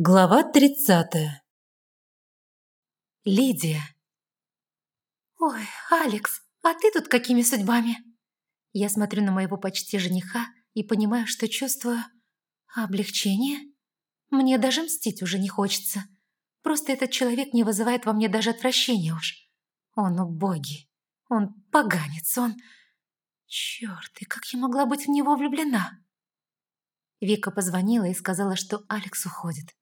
Глава тридцатая. Лидия. «Ой, Алекс, а ты тут какими судьбами?» Я смотрю на моего почти жениха и понимаю, что чувствую облегчение. Мне даже мстить уже не хочется. Просто этот человек не вызывает во мне даже отвращения уж. Он убогий, он поганец, он... Черт, и как я могла быть в него влюблена? Вика позвонила и сказала, что Алекс уходит.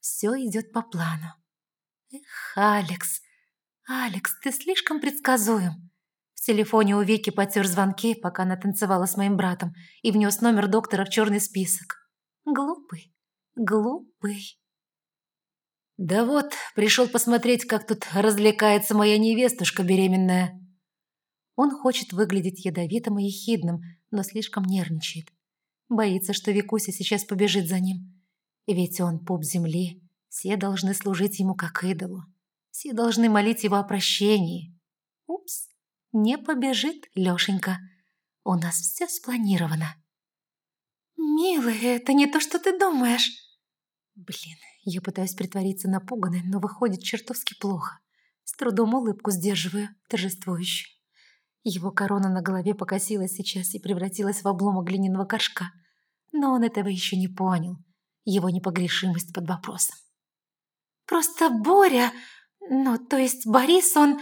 Все идет по плану. Эх, Алекс, Алекс, ты слишком предсказуем. В телефоне у Вики потер звонки, пока она танцевала с моим братом, и внес номер доктора в черный список. Глупый, глупый. Да вот, пришел посмотреть, как тут развлекается моя невестушка беременная. Он хочет выглядеть ядовитым и ехидным, но слишком нервничает. Боится, что Викуся сейчас побежит за ним. Ведь он пуп земли, все должны служить ему как идолу. Все должны молить его о прощении. Упс, не побежит Лёшенька. У нас все спланировано. «Милый, это не то, что ты думаешь!» Блин, я пытаюсь притвориться напуганной, но выходит чертовски плохо. С трудом улыбку сдерживаю, торжествующе. Его корона на голове покосилась сейчас и превратилась в обломок глиняного горшка. Но он этого еще не понял его непогрешимость под вопросом. «Просто Боря, ну, то есть Борис, он...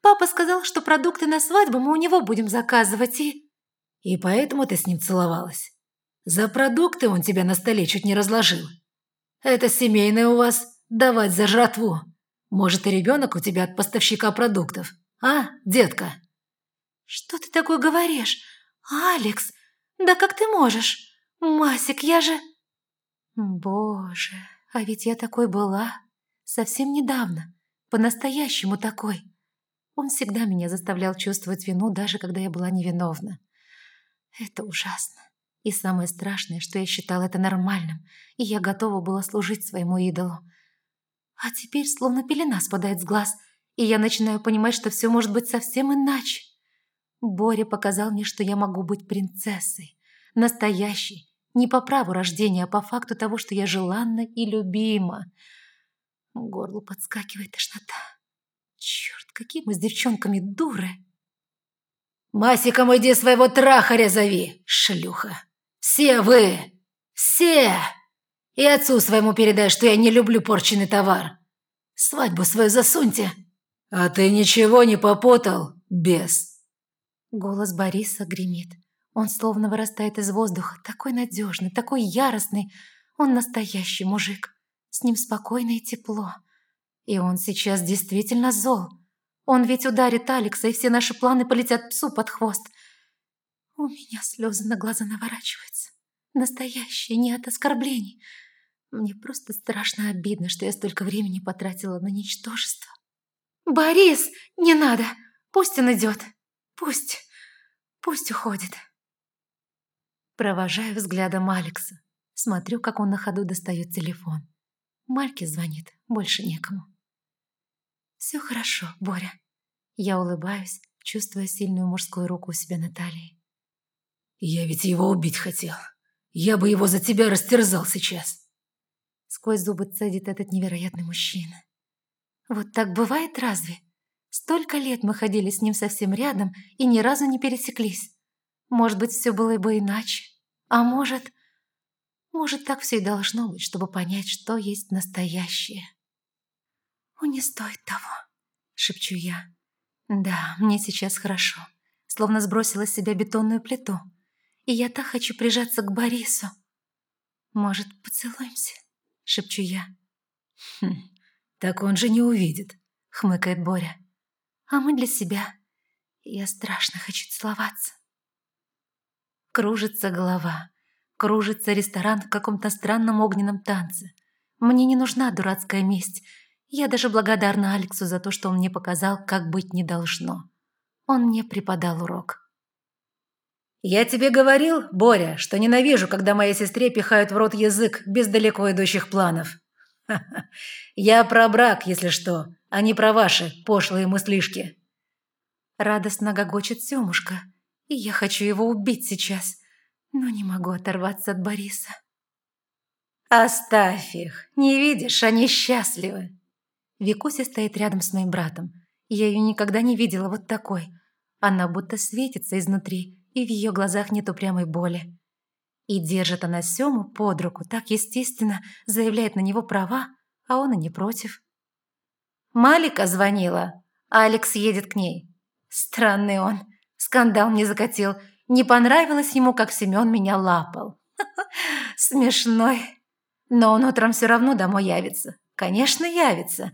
Папа сказал, что продукты на свадьбу мы у него будем заказывать и...» «И поэтому ты с ним целовалась? За продукты он тебя на столе чуть не разложил. Это семейное у вас давать за жратву. Может, и ребенок у тебя от поставщика продуктов, а, детка?» «Что ты такое говоришь? Алекс, да как ты можешь? Масик, я же...» Боже, а ведь я такой была. Совсем недавно. По-настоящему такой. Он всегда меня заставлял чувствовать вину, даже когда я была невиновна. Это ужасно. И самое страшное, что я считала это нормальным, и я готова была служить своему идолу. А теперь словно пелена спадает с глаз, и я начинаю понимать, что все может быть совсем иначе. Боря показал мне, что я могу быть принцессой, настоящей, не по праву рождения, а по факту того, что я желанна и любима. Горло подскакивает тошнота. Черт, какие мы с девчонками дуры. «Масиком иди своего трахаря зови, шлюха! Все вы! Все! И отцу своему передай, что я не люблю порченный товар. Свадьбу свою засуньте!» «А ты ничего не попутал, бес?» Голос Бориса гремит. Он словно вырастает из воздуха, такой надежный, такой яростный. Он настоящий мужик. С ним спокойно и тепло. И он сейчас действительно зол. Он ведь ударит Алекса, и все наши планы полетят псу под хвост. У меня слезы на глаза наворачиваются. Настоящие, не от оскорблений. Мне просто страшно обидно, что я столько времени потратила на ничтожество. «Борис, не надо! Пусть он идет! Пусть, пусть уходит!» Провожаю взглядом Алекса. Смотрю, как он на ходу достает телефон. Мальке звонит, больше некому. «Все хорошо, Боря». Я улыбаюсь, чувствуя сильную мужскую руку у себя на талии. «Я ведь его убить хотел. Я бы его за тебя растерзал сейчас». Сквозь зубы цедит этот невероятный мужчина. «Вот так бывает разве? Столько лет мы ходили с ним совсем рядом и ни разу не пересеклись. Может быть, все было бы иначе. А может... Может, так все и должно быть, чтобы понять, что есть настоящее. «О, не стоит того», — шепчу я. «Да, мне сейчас хорошо. Словно сбросила с себя бетонную плиту. И я так хочу прижаться к Борису. Может, поцелуемся?» — шепчу я. «Хм, так он же не увидит», — хмыкает Боря. «А мы для себя. Я страшно хочу целоваться». Кружится голова. Кружится ресторан в каком-то странном огненном танце. Мне не нужна дурацкая месть. Я даже благодарна Алексу за то, что он мне показал, как быть не должно. Он мне преподал урок. «Я тебе говорил, Боря, что ненавижу, когда моей сестре пихают в рот язык без далеко идущих планов. Я про брак, если что, а не про ваши пошлые мыслишки». Радостно гогочет Семушка и я хочу его убить сейчас, но не могу оторваться от Бориса. Оставь их. Не видишь, они счастливы. Викуся стоит рядом с моим братом. Я ее никогда не видела вот такой. Она будто светится изнутри, и в ее глазах нет упрямой боли. И держит она Сему под руку, так естественно, заявляет на него права, а он и не против. Малика звонила, а Алекс едет к ней. Странный он, скандал не закатил. Не понравилось ему, как Семен меня лапал. Смешной. Но он утром все равно домой явится. Конечно, явится.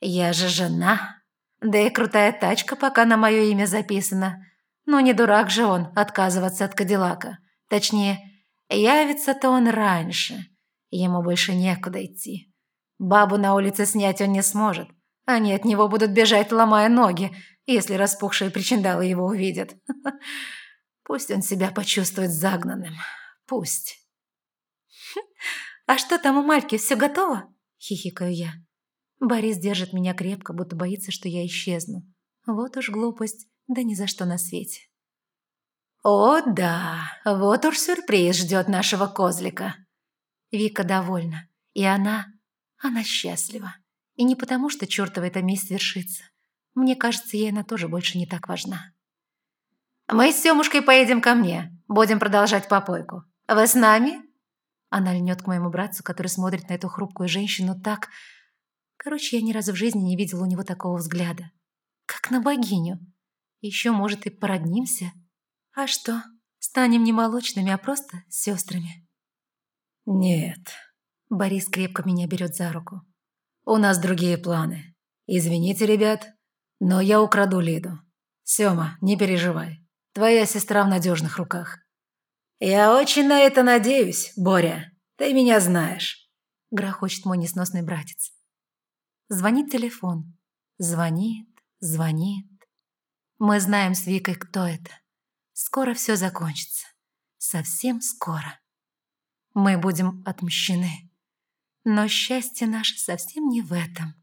Я же жена. Да и крутая тачка пока на мое имя записана. Но не дурак же он отказываться от Кадиллака. Точнее, явится-то он раньше. Ему больше некуда идти. Бабу на улице снять он не сможет. Они от него будут бежать, ломая ноги, если распухшие причиндалы его увидят. Пусть он себя почувствует загнанным. Пусть. «А что там у Мальки, все готово?» – хихикаю я. Борис держит меня крепко, будто боится, что я исчезну. Вот уж глупость, да ни за что на свете. «О, да, вот уж сюрприз ждет нашего козлика». Вика довольна, и она... она счастлива. И не потому, что чертова эта месть свершится. Мне кажется, ей она тоже больше не так важна. «Мы с Семушкой поедем ко мне. Будем продолжать попойку. Вы с нами?» Она льнет к моему братцу, который смотрит на эту хрупкую женщину так... Короче, я ни разу в жизни не видела у него такого взгляда. Как на богиню. Еще, может, и породнимся. А что, станем не молочными, а просто сестрами? Нет. Борис крепко меня берет за руку. У нас другие планы. Извините, ребят, но я украду Лиду. Сёма, не переживай. Твоя сестра в надежных руках. «Я очень на это надеюсь, Боря. Ты меня знаешь», – грохочет мой несносный братец. Звонит телефон. Звонит, звонит. Мы знаем с Викой, кто это. Скоро все закончится. Совсем скоро. Мы будем отмщены. Но счастье наше совсем не в этом.